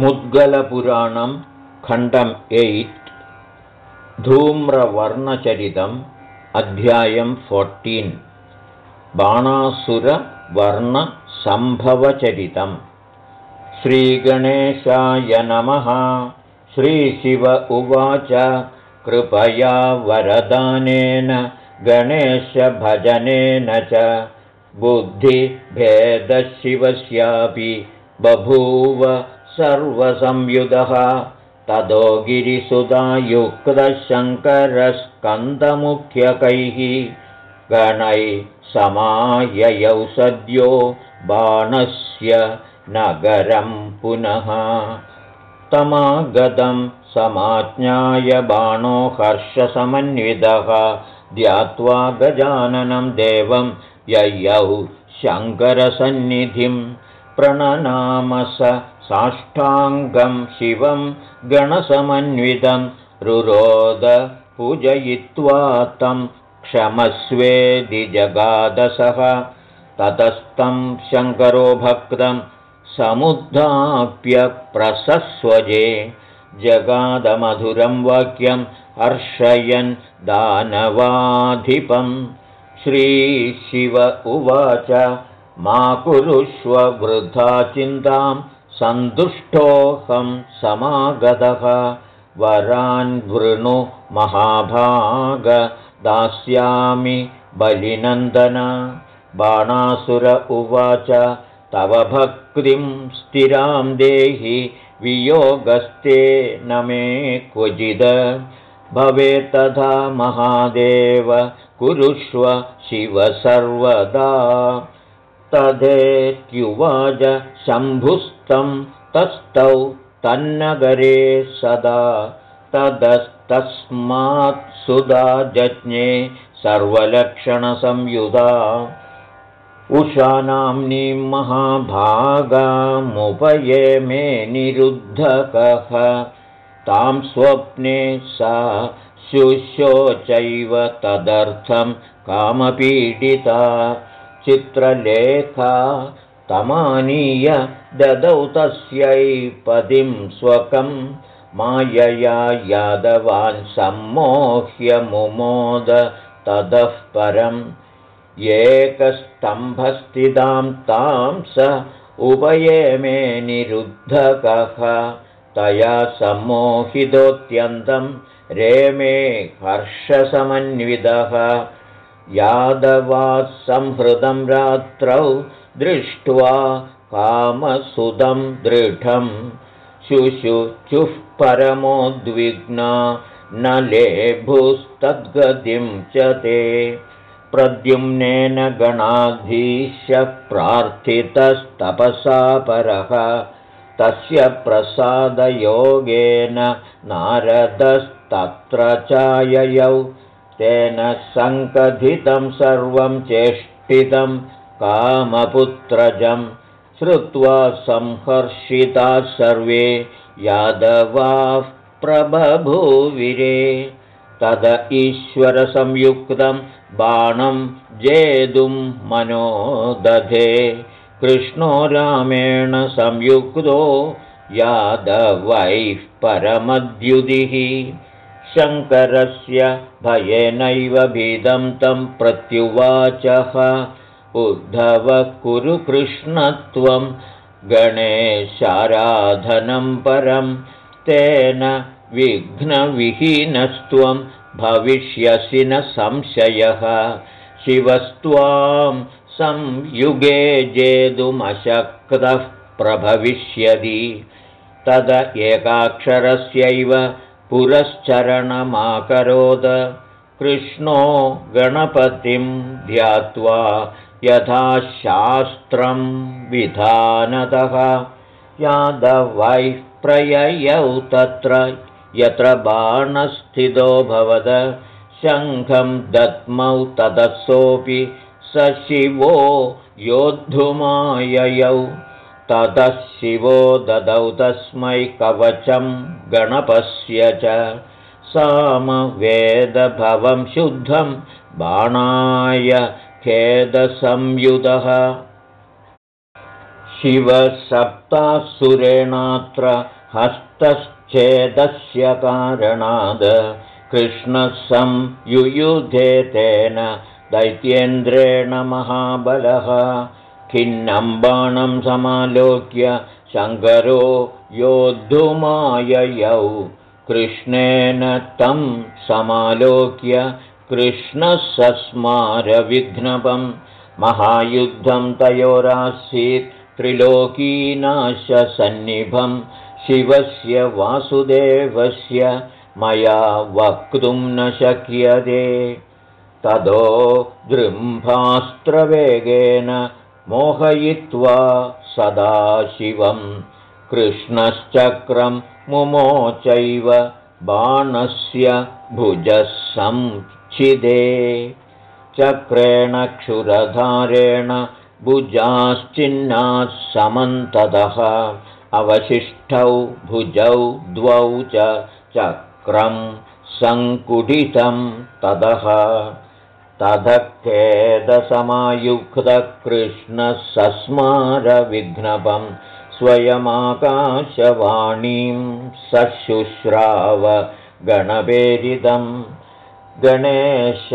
मुद्गलपुराणं खण्डम् एय्ट् धूम्रवर्णचरितम् अध्यायं फोर्टीन् बाणासुरवर्णसम्भवचरितम्। श्रीगणेशाय नमः। श्रीशिव उवाच कृपया वरदानेन गणेशभजनेन च। बुद्धिभेदशिवस्यापि बभूव सर्वसंयुधः। ततो गिरिसुधायुक्तशङ्करस्कन्दमुख्यकैः गणैः समाययौ सद्यो बाणस्य नगरं पुनः। तमागतं समाज्ञाय बाणो हर्षसमन्वितः। ध्यात्वा गजाननं देवं ययौ शङ्करसन्निधिं। प्रणनामस साष्टाङ्गं शिवं गणसमन्वितं रुरोद पूजयित्वा तं क्षमस्वेदिजगादसः ततस्तं शङ्करो भक्तं समुद्धाप्य प्रसस्वजे। जगादमधुरं वाक्यं हर्षयन् दानवाधिपं। श्रीशिव उवाच मा कुरुष्व वृथा चिन्तां सन्तुष्टोऽहं समागतः। वरान् वृणु महाभाग दास्यामि बलिनन्दन। बाणासुर उवाच तव भक्तिं स्थिरां देहि वियोगस्ते न मे क्वचिद। भवेत्तथा महादेव कुरुष्व शिव सर्वदा तदेत्युवाच शम्भुस्तं तस्थौ तन्नगरे सदा तदस्तस्मात् सुधा जज्ञे सर्वलक्षणसंयुधा। उषानाम्नीं महाभागामुपये मे निरुद्धकः। तां स्वप्ने सा शुशोचैव तदर्थं कामपीडिता चित्रलेखा तमानीय ददौ तस्यै पदिं स्वकं मायया यादवान् सम्मोह्य मुमोद ततः परम् एकस्तम्भस्थितां तां स उभये निरुद्धकः तया सम्मोहितोऽत्यन्तं रेमे हर्षसमन्वितः यादवात् संहृतं रात्रौ दृष्ट्वा कामसुदं दृढं। शुशुचुः परमोद्विग्ना न लेभुस्तद्गतिं च ते। प्रद्युम्नेन गणाधीश्य प्रार्थितस्तपसा परः। तस्य प्रसादयोगेन नारदस्तत्र चाययौ तेन सङ्कथितं सर्वं चेष्टितं कामपुत्रजं श्रुत्वा संहर्षिताः सर्वे यादवाः प्रबभूविरे। तद ईश्वरसंयुक्तं बाणं जेतुं मनो दधे कृष्णो रामेण संयुक्तो यादवैः परमद्युदिः शङ्करस्य भयेनैव भीदं तं प्रत्युवाचः। उद्धव कुरु कृष्णत्वं गणेशाराधनं परं। तेन विघ्नविहीनस्त्वं भविष्यसि न संशयः। शिवस्त्वां संयुगे जेतुमशक्तः प्रभविष्यति। तद एकाक्षरस्यैव पुरश्चरणमाकरोद। कृष्णो गणपतिं ध्यात्वा यथा शास्त्रं विधानतः। यादवैः प्रययौ तत्र यत्र बाणस्थितो भवद। शङ्खं दत्मौ तदसोऽपि स शिवो योद्धुमाययौ ततः शिवो ददौ तस्मै कवचं गणपस्य च। सामवेदभवं शुद्धं बाणाय खेदसंयुधः। शिवसप्तासुरेणात्र हस्तश्चेदस्य कारणाद् कृष्णः संयुयुधे तेन दैत्येन्द्रेण महाबलः खिन्नं बाणं समालोक्य शङ्करो योद्धुमाययौ। कृष्णेन तं समालोक्य कृष्णः सस्मारविघ्नपं महायुद्धं तयोरासीत् त्रिलोकीनाशसन्निभं। शिवस्य वासुदेवस्य मया वक्तुं न शक्यते। तदो दृम्भास्त्रवेगेन मोहयित्वा सदाशिवं कृष्णश्चक्रं मुमोचैव बाणस्य भुजः संच्छिदे चक्रेण क्षुरधारेण भुजाश्चिन्नाः समन्ततः अवशिष्टौ भुजौ द्वौ च चक्रं सङ्कुटितं ततः तदखेदसमायुक्तकृष्णः सस्मारविघ्नपं स्वयमाकाशवाणीं सशुश्राव गणपेरिदम् गणेशकवचेनैव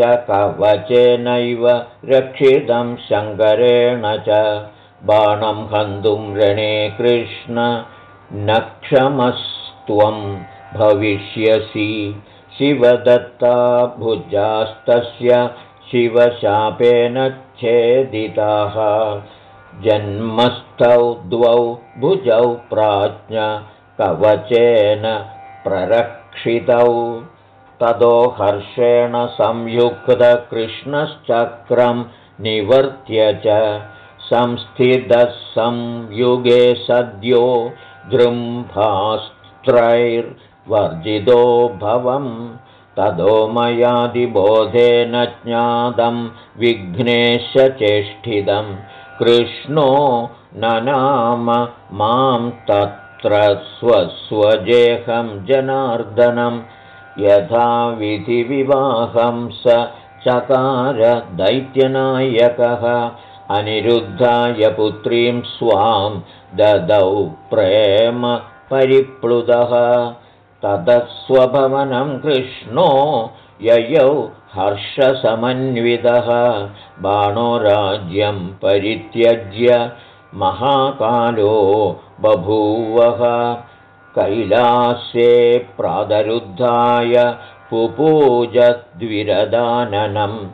रक्षितं शङ्करेण च बाणं हन्तुं रणे कृष्ण न क्षमस्त्वं भविष्यसि शिवदत्ता भुजास्तस्य शिवशापेन छेदिताः। जन्मस्थौ द्वौ भुजौ प्राज्ञ कवचेन प्ररक्षितौ। ततो हर्षेण संयुक्तकृष्णश्चक्रं निवर्त्य च संस्थितः संयुगे सद्यो दृम्भास्त्रैर्वर्जितो भवम् ततो मयादिबोधेन ज्ञातं विघ्नेशचेष्टितं कृष्णो न नाम मां तत्र स्वस्वजेहं जनार्दनम् यथा विधिविवाहं स चकार दैत्यनायकः अनिरुद्धाय पुत्रीं स्वां ददौ प्रेम परिप्लुतः ततः कृष्णो ययौ हर्षसमन्वितः। बाणो राज्यं परित्यज्य महाकालो बभूवः। कैलास्ये प्रादरुद्धाय पुपूजद्विरदाननं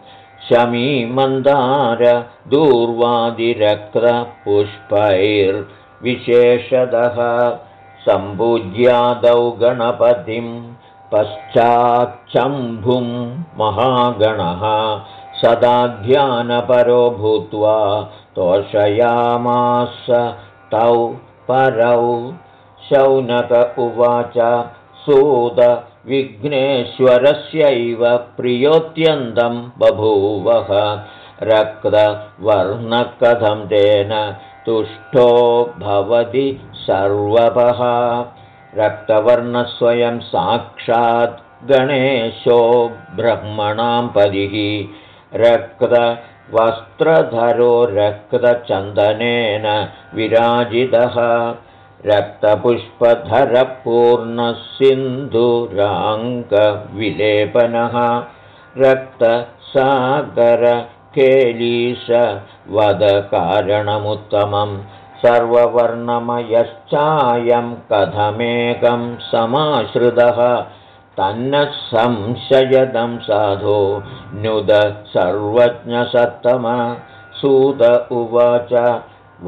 शमीमन्दार दूर्वादिरक्तपुष्पैर्विशेषदः सम्पूज्यादौ गणपतिं पश्चाच्चम्भुं महागणः सदा ध्यानपरो भूत्वा तोषयामास तौ परौ। शौनक उवाच सूद विघ्नेश्वरस्यैव प्रियोत्यन्तं बभूवः। रक्तवर्णकथं तेन तुष्टो भवति सर्वपः। रक्तवर्णस्वयं साक्षात् गणेशो ब्रह्मणां पदिः। रक्तवस्त्रधरो रक्तचन्दनेन विराजितः। रक्तपुष्पधरपूर्णसिन्धुराङ्कविलेपनः। रक्तसागरकेलीशवदकारणमुत्तमं सर्ववर्णमयश्चायं कथमेकं समाश्रितः तन्न संशयदं साधो नुद सर्वज्ञसत्तम सूत उवाच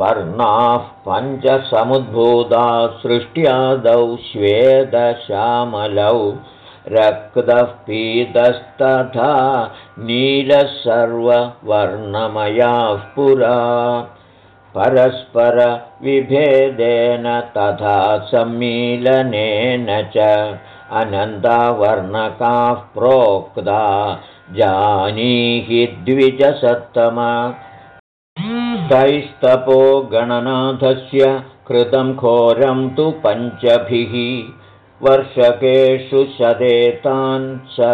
वर्णाः पञ्चसमुद्भूता सृष्ट्यादौ श्वेदश्यामलौ रक्तः पीतस्तथा नीलसर्ववर्णमयाः पुरा परस्परविभेदेन तथा सम्मीलनेन च अनन्तावर्णकाः प्रोक्ता जानीहि द्विजसत्तम। तैस्तपो गणनाथस्य कृतं घोरं तु पञ्चभिः वर्षकेषु शदेतान् स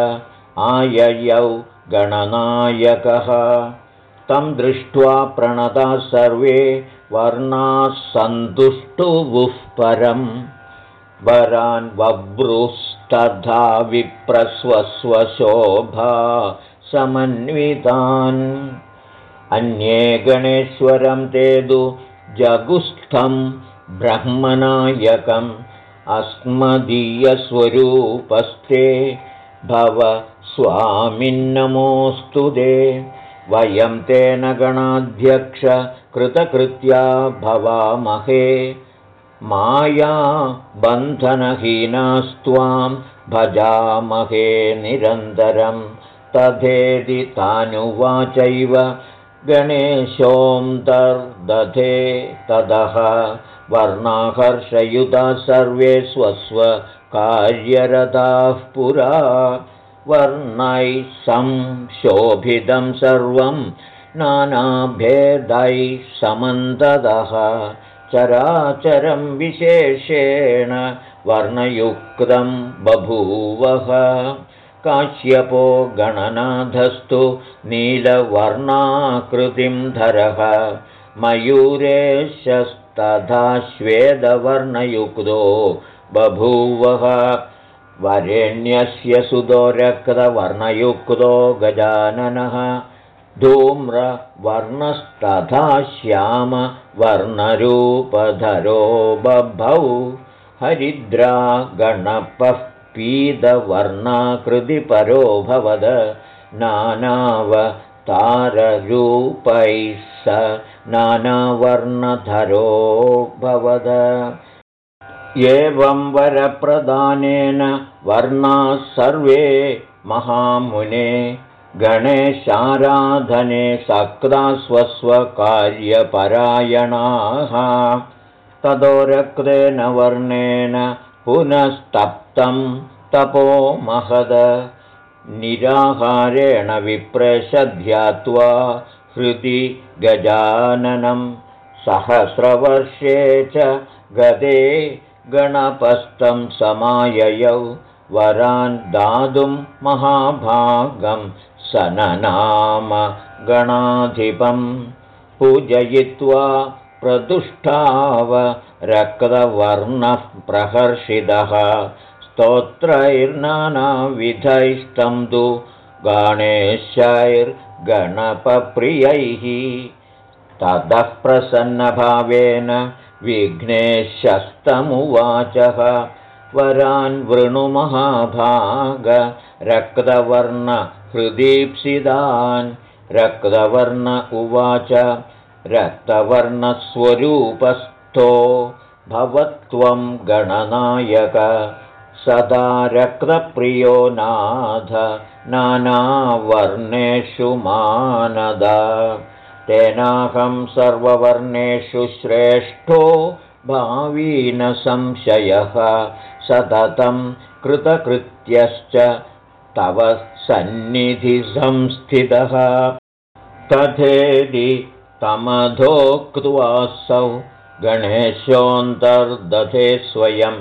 आययौ गणनायकः तं दृष्ट्वा प्रणताः सर्वे वर्णाः सन्तुष्टुवुः परम् वरान् बभ्रुस्तथा विप्रस्वस्वशोभा समन्वितान्। अन्ये गणेश्वरं तेदु जगुस्थं ब्रह्मनायकम् अस्मदीयस्वरूपस्ते भव स्वामिन्नमोऽस्तु ते वयं तेन गणाध्यक्ष कृतकृत्या भवामहे। माया बन्धनहीनास्त्वां भजामहे निरन्तरं। तथेदि तानुवाचैव गणेशोऽन्तर्दधे तदः वर्णाकर्षयुता सर्वे स्वस्वकार्यरताः पुरा वर्णैः संशोभितं सर्वं नानाभेदैः समन्ततः चराचरं विशेषेण वर्णयुक्तं बभूवः। काश्यपो गणनाथस्तु नीलवर्णाकृतिं धरः। मयूरेशस्तथा श्वेदवर्णयुक्तो बभूवः वरेण्यस्य सुतो रक्तवर्णयुक्तो गजाननः धूम्रवर्णस्तथा श्यामवर्णरूपधरो बभौ हरिद्रा गणपः पीतवर्णाकृतिपरो भवद नानावताररूपैः स नानावर्णधरो भवद एवं वरप्रदानेन वर्णाः सर्वे महामुने। गणेशाराधने सक्ता स्वस्वकार्यपरायणाः ततो रक्तेन वर्णेन पुनस्तप्तं तपो महद। निराहारेण विप्रशध्यात्वा हृदि गजाननं। सहस्रवर्षे च गते गणपस्थं समाययौ वरान् दातुं महाभागं सननाम गणाधिपं पूजयित्वा प्रदुष्टाव रक्तवर्णः प्रहर्षितः स्तोत्रैर्नानाविधैस्तं तु गणेशैर्गणपप्रियैः ततः प्रसन्नभावेन विघ्नेशस्तमुवाचः। वरान् वृणुमहाभाग रक्तवर्णहृदीप्सितान् रक्तवर्ण उवाच। रक्तवर्णस्वरूपस्थो भवत्वं गणनायक। सदा रक्तप्रियो नाथ। नानावर्णेषु मानद तेनाहं सर्ववर्णेषु श्रेष्ठो भावीनसंशयः सततं कृतकृत्यश्च तव सन्निधिसंस्थितः तथेदि तमधोक्त्वासौ गणेशोऽन्तर्दधे स्वयं।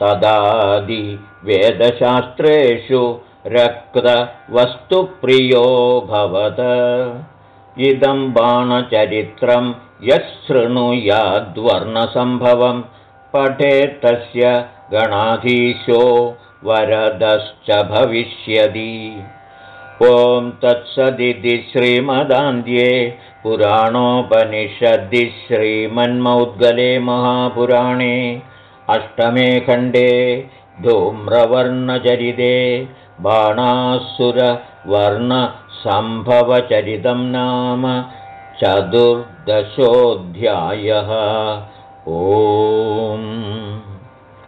तदादि वेदशास्त्रेषु रक्तवस्तुप्रियो भवत इदं बाणचरित्रं यः शृणुयाद्वर्णसम्भवं पठेत्तस्य गणाधीशो वरदश्च भविष्यति। ॐ तत्सदिति श्रीमदान्ध्ये पुराणोपनिषदि श्रीमन्मौद्गले महापुराणे अष्टमे खण्डे धूम्रवर्णचरिते बाणासुरवर्णसम्भवचरितं नाम चतुर्दशोऽध्यायः। ओम्